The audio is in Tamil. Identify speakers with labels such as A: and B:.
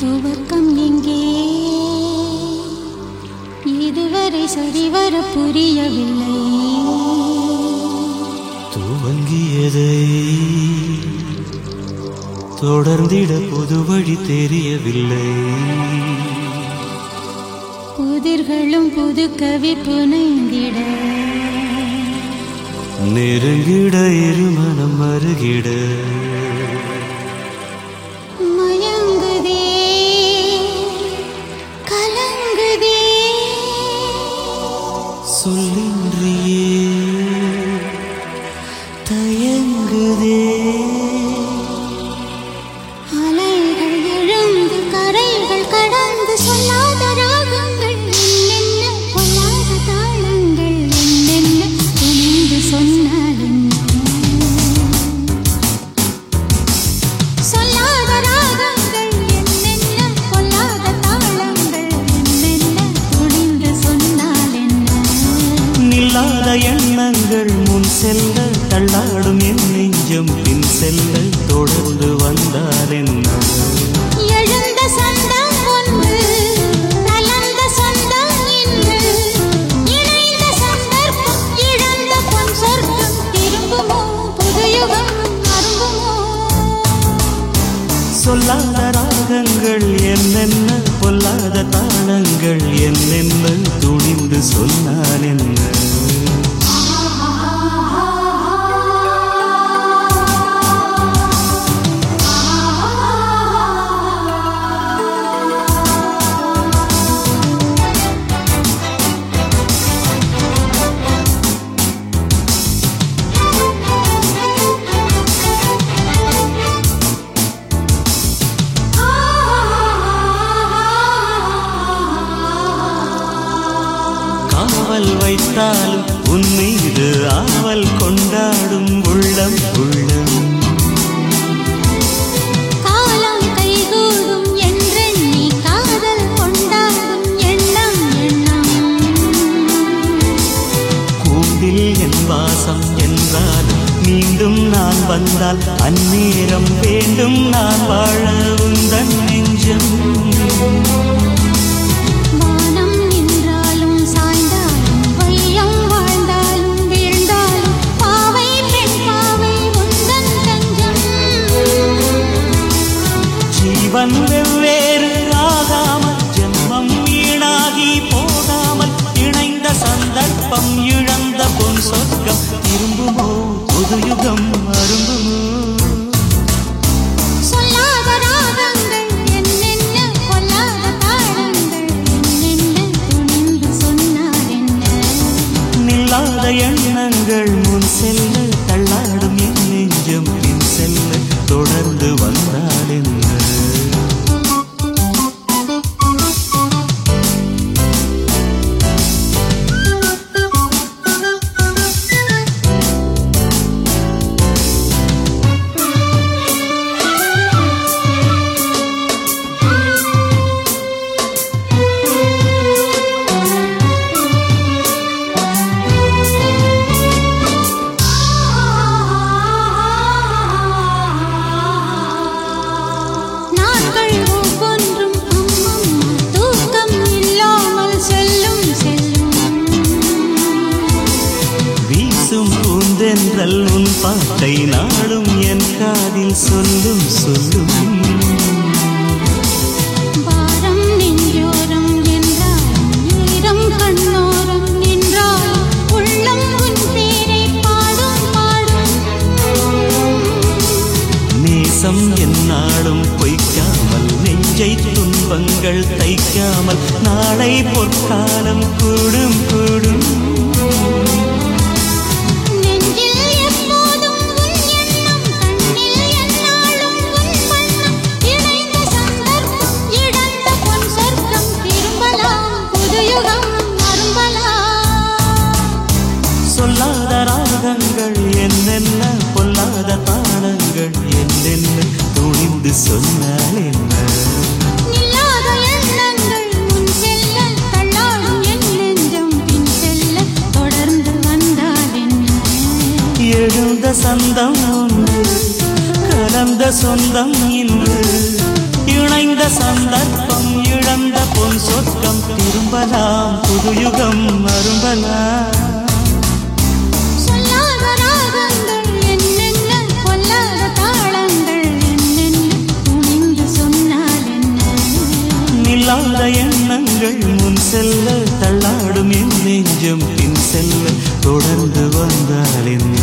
A: துவக்கம் எங்கே இதுவரை சரிவர புரியவில்லை.
B: துவங்கியதை தொடர்ந்திட புது வழி தெரியவில்லை.
A: புதிர்களும் புது கவி புனைந்திட.
B: நெருங்கிட இருமனம் அருகிட. சொல்லின்றியே. தயங்குதே.
A: அலைகள் எழுந்து கரைகள் கடந்து சொல்லாத
B: நில்லாத எண்ணங்கள் முன் செல்ல தள்ளாடும் என் நெஞ்சம் பின் செல்ல தொடர்ந்து வந்தார் என்ன? சொல்லாத ராகங்கள் என்னென்ன? பொல்லாத தாளங்கள் என்னென்ன? துணிந்து சொன்னான் என்ன? வைத்தாலும் உன் மீது ஆவல் கொண்டாடும் உள்ளம் உள்ளம். வாசம் என்றாலும் மீண்டும் நான் வந்தால் அந்நேரம் வேண்டும் நான் வாழ உந்தன் நெஞ்சம். வெவ்வேறு ஆகாமல் ஜென்மம் வீணாகி போகாமல் இணைந்த சந்தர்ப்பம் இழந்த பொன் சொர்க்கம் திரும்புமோ? புது யுகம் அரும்புமோ எண்ணங்கள் முன் செல்ல தள்ளாடும் என் நெஞ்சம் பின் செல்ல தொடர்ந்து வந்தால் என்ன? பூந்தென்றல் உன் பாட்டை நாடும் என் காதில் சொல்லும் சொல்லும். நேசம் என்னாலும் பொய்க்காமல் நெஞ்சை துன்பங்கள் தைக்காமல் நாளை பொற்காலம் கூடும் கூடும்.
A: வந்தால் என்ன?
B: எழுந்த சந்தம் ஒன்று கலந்த சொந்தம் இன்று. இணை வீணாய்ந்த சந்தர்ப்பம் இழந்த பொன் சொர்க்கம் திரும்பலாம் புதுயுகம் அரும்பலாம். முன் செல்ல தள்ளாடும் என் நெஞ்சம் பின் செல்ல தொடர்ந்து வந்தால் என்ன